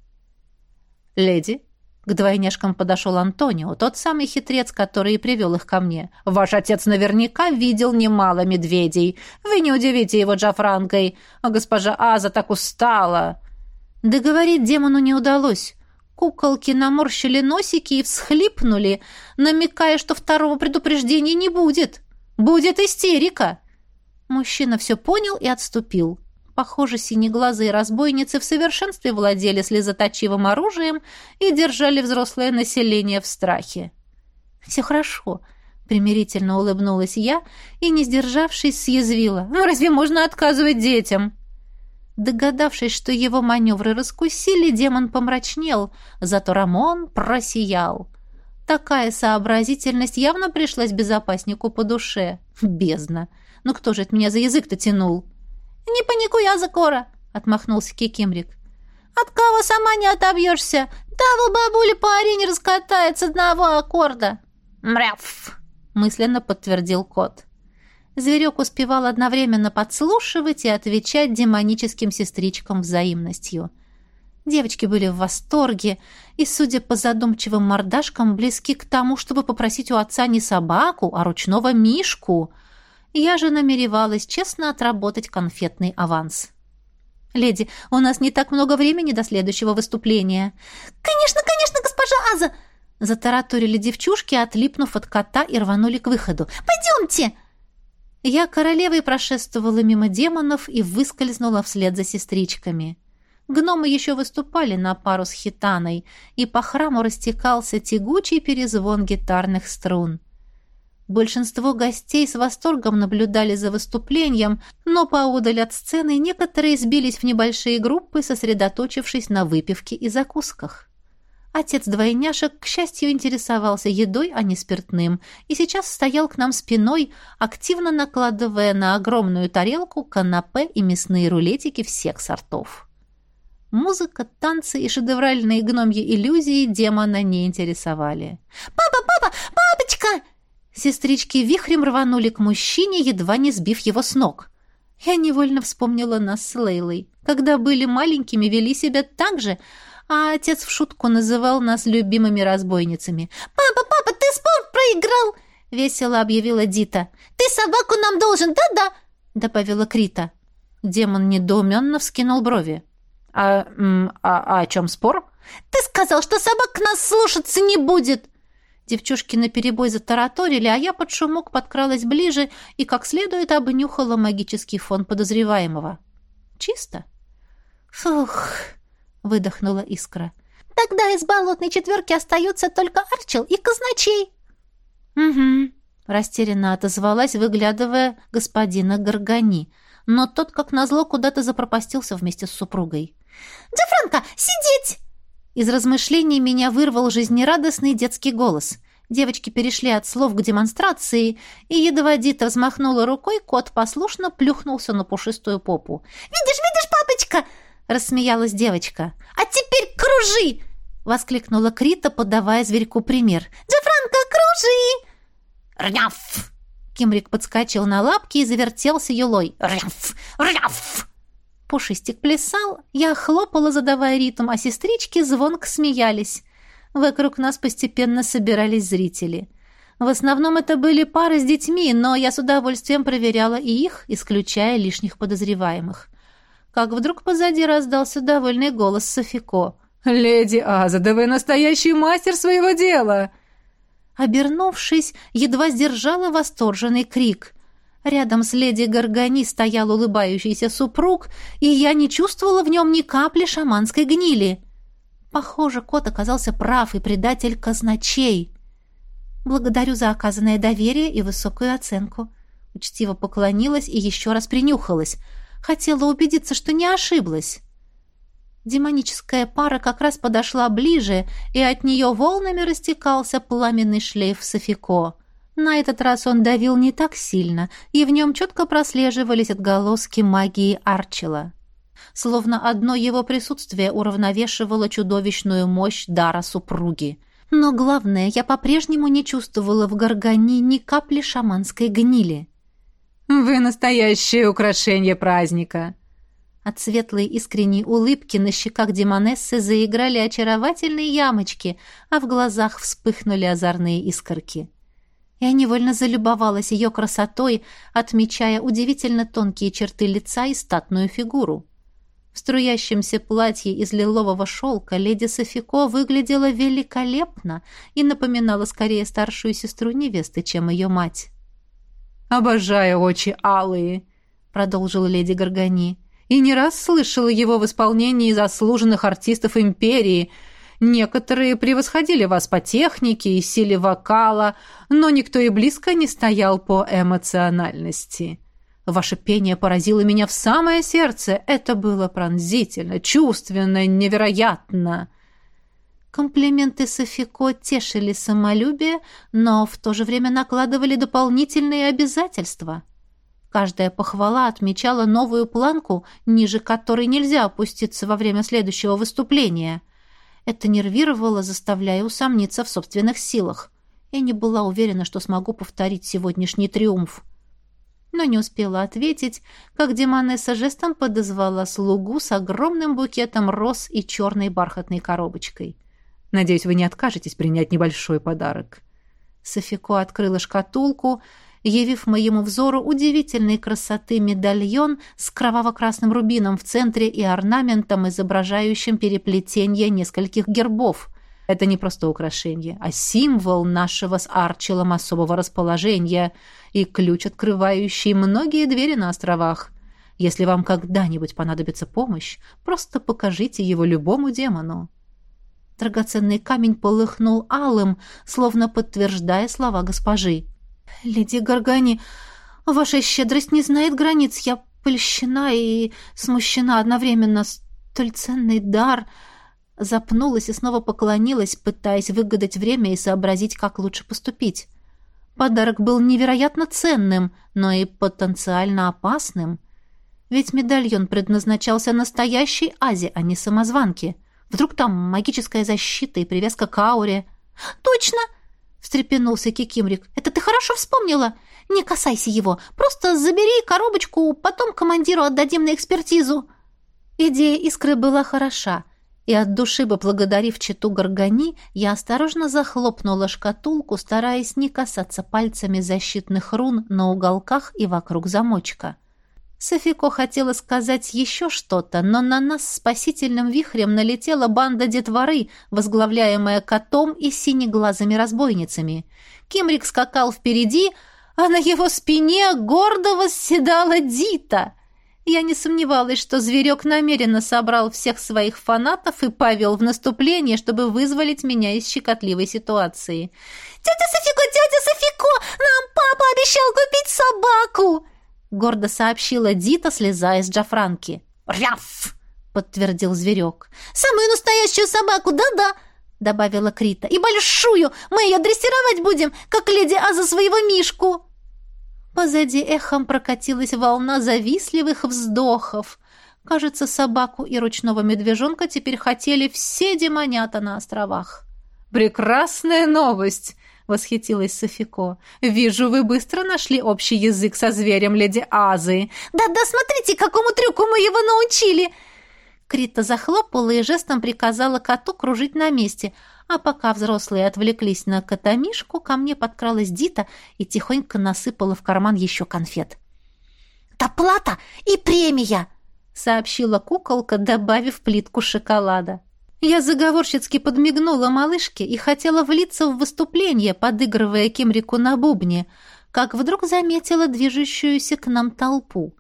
«Леди, к двойняшкам подошел Антонио, тот самый хитрец, который и привел их ко мне. «Ваш отец наверняка видел немало медведей. Вы не удивите его Джафранкой. А госпожа Аза так устала». Договорить демону не удалось. Куколки наморщили носики и всхлипнули, намекая, что второго предупреждения не будет. «Будет истерика!» Мужчина все понял и отступил. Похоже, синеглазые разбойницы в совершенстве владели слезоточивым оружием и держали взрослое население в страхе. «Все хорошо», — примирительно улыбнулась я и, не сдержавшись, съязвила. «Ну разве можно отказывать детям?» Догадавшись, что его маневры раскусили, демон помрачнел, зато Рамон просиял. Такая сообразительность явно пришлась безопаснику по душе. Бездна. Ну кто же от меня за язык-то тянул? «Не паникуй, Азакора!» — отмахнулся Кикимрик. «От кого сама не отобьешься? Давал бабуля по арене раскатает с одного аккорда!» «Мряв!» — мысленно подтвердил кот. Зверек успевал одновременно подслушивать и отвечать демоническим сестричкам взаимностью. Девочки были в восторге и, судя по задумчивым мордашкам, близки к тому, чтобы попросить у отца не собаку, а ручного мишку. Я же намеревалась честно отработать конфетный аванс. «Леди, у нас не так много времени до следующего выступления». «Конечно, конечно, госпожа Аза!» Затараторили девчушки, отлипнув от кота и рванули к выходу. «Пойдемте!» Я королевой прошествовала мимо демонов и выскользнула вслед за сестричками. Гномы еще выступали на пару с хитаной, и по храму растекался тягучий перезвон гитарных струн. Большинство гостей с восторгом наблюдали за выступлением, но поодаль от сцены некоторые сбились в небольшие группы, сосредоточившись на выпивке и закусках. Отец двойняшек, к счастью, интересовался едой, а не спиртным, и сейчас стоял к нам спиной, активно накладывая на огромную тарелку канапе и мясные рулетики всех сортов. Музыка, танцы и шедевральные гномьи иллюзии демона не интересовали. «Папа, папа, папочка!» Сестрички вихрем рванули к мужчине, едва не сбив его с ног. Я невольно вспомнила нас с Лейлой. Когда были маленькими, вели себя так же, а отец в шутку называл нас любимыми разбойницами. «Папа, папа, ты спор проиграл!» — весело объявила Дита. «Ты собаку нам должен, да-да!» — добавила Крита. Демон недоуменно вскинул брови. «А, а, а о чем спор?» «Ты сказал, что собак нас слушаться не будет!» Девчушки наперебой затараторили, а я под шумок подкралась ближе и как следует обнюхала магический фон подозреваемого. «Чисто?» «Фух!» — выдохнула искра. «Тогда из болотной четверки остаются только Арчел и Казначей». «Угу», — растерянно отозвалась, выглядывая господина Горгани. Но тот, как назло, куда-то запропастился вместе с супругой. «Джафранко, сидеть!» Из размышлений меня вырвал жизнерадостный детский голос. Девочки перешли от слов к демонстрации, и едва Дита взмахнула рукой, кот послушно плюхнулся на пушистую попу. «Видишь, видишь, папочка!» рассмеялась девочка. «А теперь кружи!» — воскликнула Крита, подавая зверьку пример. «Джафранко, кружи!» «Рняф!» Кимрик подскочил на лапки и завертелся юлой. «Рняф! Рняф!» Пушистик плясал, я хлопала, задавая ритм, а сестрички звонко смеялись. Вокруг нас постепенно собирались зрители. В основном это были пары с детьми, но я с удовольствием проверяла и их, исключая лишних подозреваемых как вдруг позади раздался довольный голос Софико. «Леди Аза, да вы настоящий мастер своего дела!» Обернувшись, едва сдержала восторженный крик. Рядом с леди Горгани стоял улыбающийся супруг, и я не чувствовала в нем ни капли шаманской гнили. Похоже, кот оказался прав, и предатель казначей. Благодарю за оказанное доверие и высокую оценку. Учтиво поклонилась и еще раз принюхалась — Хотела убедиться, что не ошиблась. Демоническая пара как раз подошла ближе, и от нее волнами растекался пламенный шлейф Софико. На этот раз он давил не так сильно, и в нем четко прослеживались отголоски магии Арчела. Словно одно его присутствие уравновешивало чудовищную мощь дара супруги. Но главное, я по-прежнему не чувствовала в Гаргани ни капли шаманской гнили. «Вы настоящее украшение праздника!» От светлой искренней улыбки на щеках Демонессы заиграли очаровательные ямочки, а в глазах вспыхнули озорные искорки. Я невольно залюбовалась ее красотой, отмечая удивительно тонкие черты лица и статную фигуру. В струящемся платье из лилового шелка леди Софико выглядела великолепно и напоминала скорее старшую сестру невесты, чем ее мать. «Обожаю очи алые», — продолжила леди Горгани. «И не раз слышала его в исполнении заслуженных артистов империи. Некоторые превосходили вас по технике и силе вокала, но никто и близко не стоял по эмоциональности. Ваше пение поразило меня в самое сердце. Это было пронзительно, чувственно, невероятно. Комплименты Софико тешили самолюбие, но в то же время накладывали дополнительные обязательства. Каждая похвала отмечала новую планку, ниже которой нельзя опуститься во время следующего выступления. Это нервировало, заставляя усомниться в собственных силах. Я не была уверена, что смогу повторить сегодняшний триумф. Но не успела ответить, как Демонесса жестом подозвала слугу с огромным букетом роз и черной бархатной коробочкой. «Надеюсь, вы не откажетесь принять небольшой подарок». Софико открыла шкатулку, явив моему взору удивительной красоты медальон с кроваво-красным рубином в центре и орнаментом, изображающим переплетение нескольких гербов. Это не просто украшение, а символ нашего с Арчелом особого расположения и ключ, открывающий многие двери на островах. Если вам когда-нибудь понадобится помощь, просто покажите его любому демону. Драгоценный камень полыхнул алым, словно подтверждая слова госпожи. «Леди Гаргани, ваша щедрость не знает границ. Я польщена и смущена одновременно. Столь ценный дар...» Запнулась и снова поклонилась, пытаясь выгадать время и сообразить, как лучше поступить. Подарок был невероятно ценным, но и потенциально опасным. Ведь медальон предназначался настоящей Азе, а не самозванке. Вдруг там магическая защита и привязка к ауре. «Точно!» — встрепенулся Кикимрик. «Это ты хорошо вспомнила. Не касайся его. Просто забери коробочку, потом командиру отдадим на экспертизу». Идея искры была хороша, и от души поблагодарив читу Горгани, я осторожно захлопнула шкатулку, стараясь не касаться пальцами защитных рун на уголках и вокруг замочка. Софико хотела сказать еще что-то, но на нас спасительным вихрем налетела банда детворы, возглавляемая котом и синеглазыми разбойницами. Кимрик скакал впереди, а на его спине гордо восседала Дита — я не сомневалась, что зверек намеренно собрал всех своих фанатов и повел в наступление, чтобы вызволить меня из щекотливой ситуации. «Тетя Софико, тетя Софико, нам папа обещал купить собаку!» Гордо сообщила Дита, слезая с Джафранки. «Ряф!» — подтвердил зверек. «Самую настоящую собаку, да-да!» — добавила Крита. «И большую! Мы ее дрессировать будем, как леди Аза своего Мишку!» Позади эхом прокатилась волна завистливых вздохов. Кажется, собаку и ручного медвежонка теперь хотели все демонята на островах. «Прекрасная новость!» — восхитилась Софико. «Вижу, вы быстро нашли общий язык со зверем леди Азы». «Да-да, смотрите, какому трюку мы его научили!» Крита захлопала и жестом приказала коту кружить на месте — а пока взрослые отвлеклись на котомишку, ко мне подкралась Дита и тихонько насыпала в карман еще конфет. «Доплата и премия!» — сообщила куколка, добавив плитку шоколада. Я заговорщицки подмигнула малышке и хотела влиться в выступление, подыгрывая Кимрику на бубне, как вдруг заметила движущуюся к нам толпу.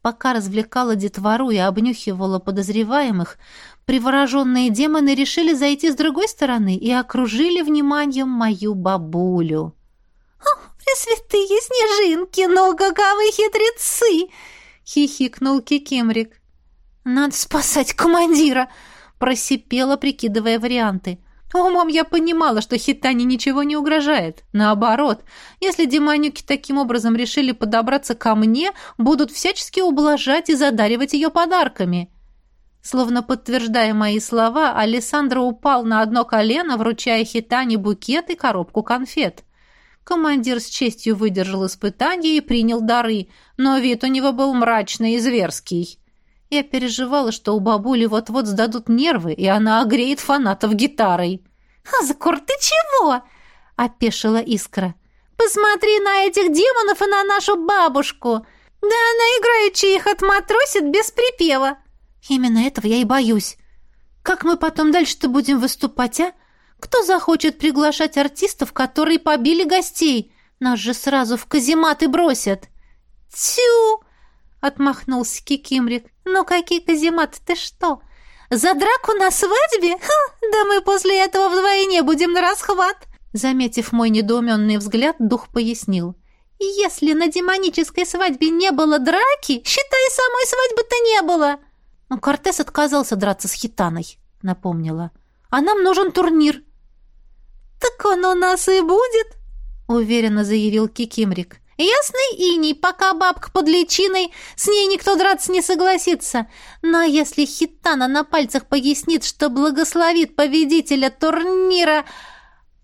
Пока развлекала детвору и обнюхивала подозреваемых, привороженные демоны решили зайти с другой стороны и окружили вниманием мою бабулю. «О, пресвятые снежинки, ну каковы хитрецы!» — хихикнул Кикимрик. «Надо спасать командира!» — просипела, прикидывая варианты. Умом я понимала, что Хитане ничего не угрожает. Наоборот, если демонюки таким образом решили подобраться ко мне, будут всячески ублажать и задаривать ее подарками. Словно подтверждая мои слова, Александра упал на одно колено, вручая Хитане букет и коробку конфет. Командир с честью выдержал испытание и принял дары, но вид у него был мрачный и зверский. Я переживала, что у бабули вот-вот сдадут нервы, и она огреет фанатов гитарой. «Азкур, ты чего?» — опешила Искра. «Посмотри на этих демонов и на нашу бабушку! Да она играючи их отматросит без припева!» «Именно этого я и боюсь. Как мы потом дальше-то будем выступать, а? Кто захочет приглашать артистов, которые побили гостей? Нас же сразу в казематы бросят!» «Тю!» — отмахнулся Кикимрик. «Ну какие казематы, ты что? За драку на свадьбе? Ха, да мы после этого вдвойне будем на расхват!» Заметив мой недоуменный взгляд, дух пояснил. Если на демонической свадьбе не было драки, считай, самой свадьбы-то не было. Но Кортес отказался драться с Хитаной, напомнила. А нам нужен турнир. Так он у нас и будет, уверенно заявил Кикимрик. Ясный иней, пока бабка под личиной, с ней никто драться не согласится. Но если Хитана на пальцах пояснит, что благословит победителя турнира...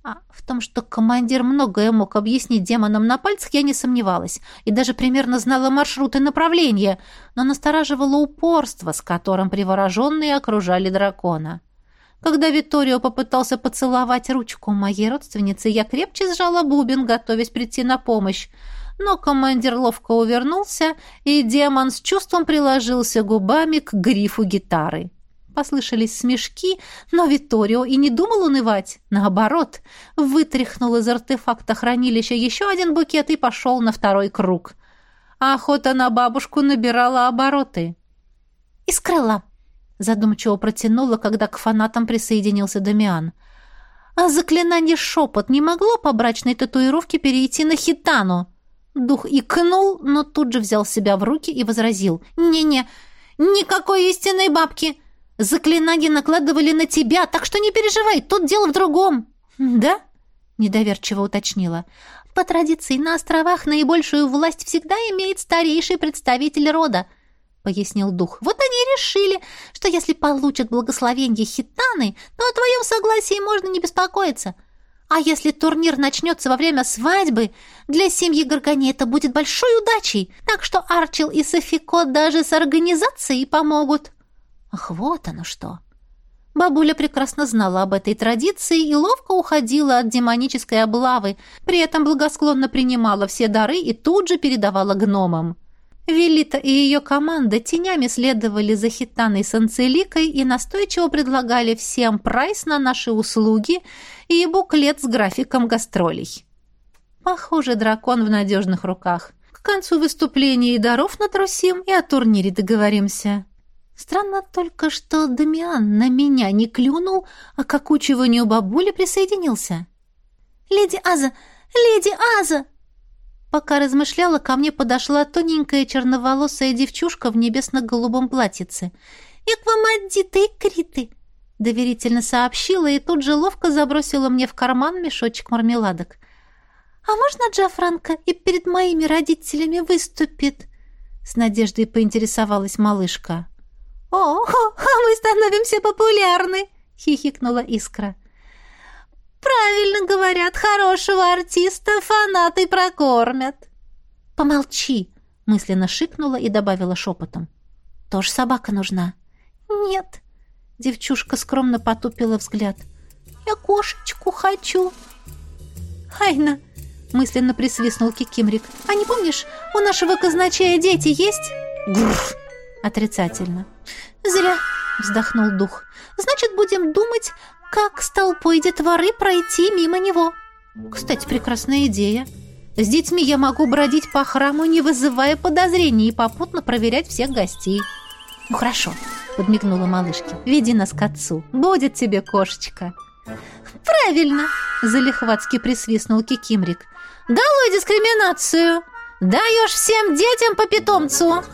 А в том, что командир многое мог объяснить демонам на пальцах, я не сомневалась, и даже примерно знала маршрут и направление, но настораживало упорство, с которым привороженные окружали дракона. Когда Виторио попытался поцеловать ручку моей родственницы, я крепче сжала бубен, готовясь прийти на помощь, но командир ловко увернулся, и демон с чувством приложился губами к грифу гитары. Послышались смешки, но Виторио и не думал унывать. Наоборот, вытряхнул из артефакта хранилища еще один букет и пошел на второй круг. А охота на бабушку набирала обороты. «Из крыла!» — задумчиво протянула, когда к фанатам присоединился Дамиан. «А заклинание «Шепот» не могло по брачной татуировке перейти на хитану?» Дух икнул, но тут же взял себя в руки и возразил. «Не-не, никакой истинной бабки! Заклинания накладывали на тебя, так что не переживай, тут дело в другом!» «Да?» — недоверчиво уточнила. «По традиции на островах наибольшую власть всегда имеет старейший представитель рода», — пояснил дух. «Вот они и решили, что если получат благословение хитаны, то о твоем согласии можно не беспокоиться». А если турнир начнется во время свадьбы, для семьи Гаргани это будет большой удачей, так что Арчил и Софико даже с организацией помогут. Ах, вот оно что. Бабуля прекрасно знала об этой традиции и ловко уходила от демонической облавы, при этом благосклонно принимала все дары и тут же передавала гномам. Велита и ее команда тенями следовали за Хитаной с Анцеликой и настойчиво предлагали всем прайс на наши услуги и буклет с графиком гастролей. Похоже, дракон в надежных руках. К концу выступления и даров натрусим, и о турнире договоримся. Странно только, что Дамиан на меня не клюнул, а к окучиванию бабули присоединился. «Леди Аза! Леди Аза!» Пока размышляла, ко мне подошла тоненькая черноволосая девчушка в небесно-голубом платьице. «Я к вам одиты и криты!» Доверительно сообщила и тут же ловко забросила мне в карман мешочек мармеладок. «А можно Джафранка и перед моими родителями выступит?» С надеждой поинтересовалась малышка. «О, а мы становимся популярны!» — хихикнула Искра. Правильно говорят, хорошего артиста фанаты прокормят. Помолчи, мысленно шикнула и добавила шепотом. Тоже собака нужна. Нет. Девчушка скромно потупила взгляд. Я кошечку хочу. Хайна, мысленно присвистнул Кикимрик. А не помнишь, у нашего казначея дети есть? Грф! Отрицательно. Зря, вздохнул дух. Значит, будем думать, как с толпой детворы пройти мимо него? Кстати, прекрасная идея. С детьми я могу бродить по храму, не вызывая подозрений, и попутно проверять всех гостей. Ну хорошо, подмигнула малышке. Веди нас к отцу. Будет тебе кошечка. Правильно, залихватски присвистнул Кикимрик. Долой дискриминацию. Даешь всем детям по питомцу.